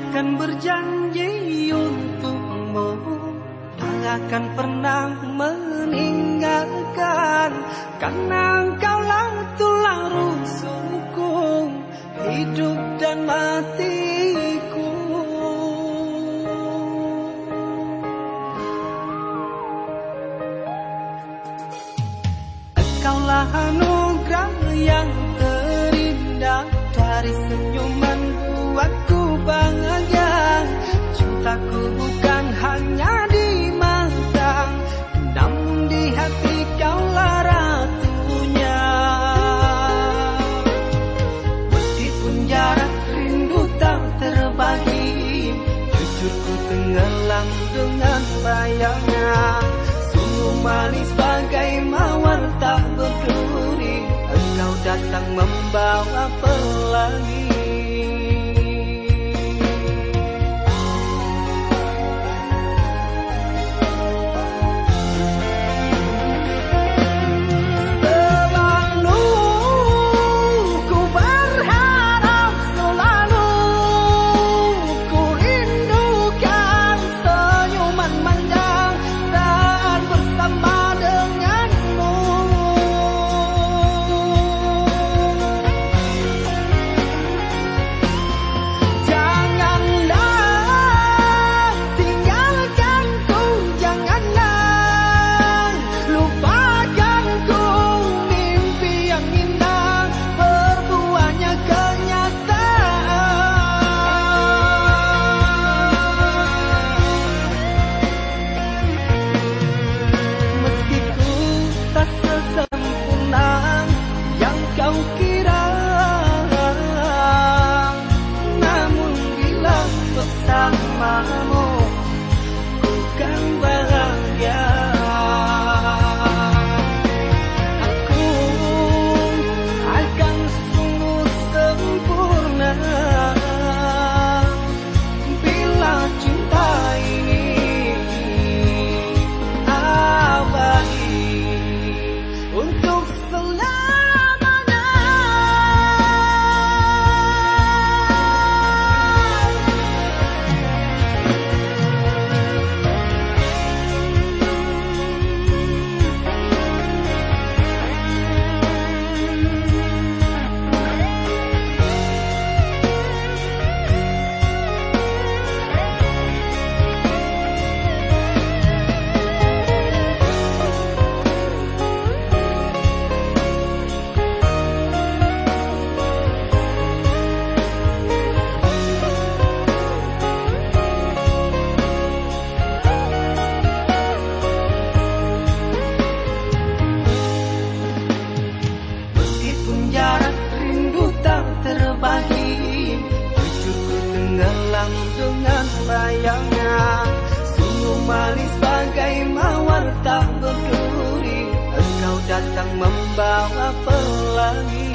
akan berjanji untukmu Tak akan pernah meninggalkan. Karena engkaulah tulang rusukku Hidup dan matiku. Engkaulah anugerah yang terindah. Dari senyuman Jujurku tenggelam dengan bayangnya Sungguh manis bagai mawar tak berduri. Engkau datang membawa pelangi amor. Dengan bayangnya. Sungguh manis bagai mawar tak berduri. Engkau datang membawa pelangi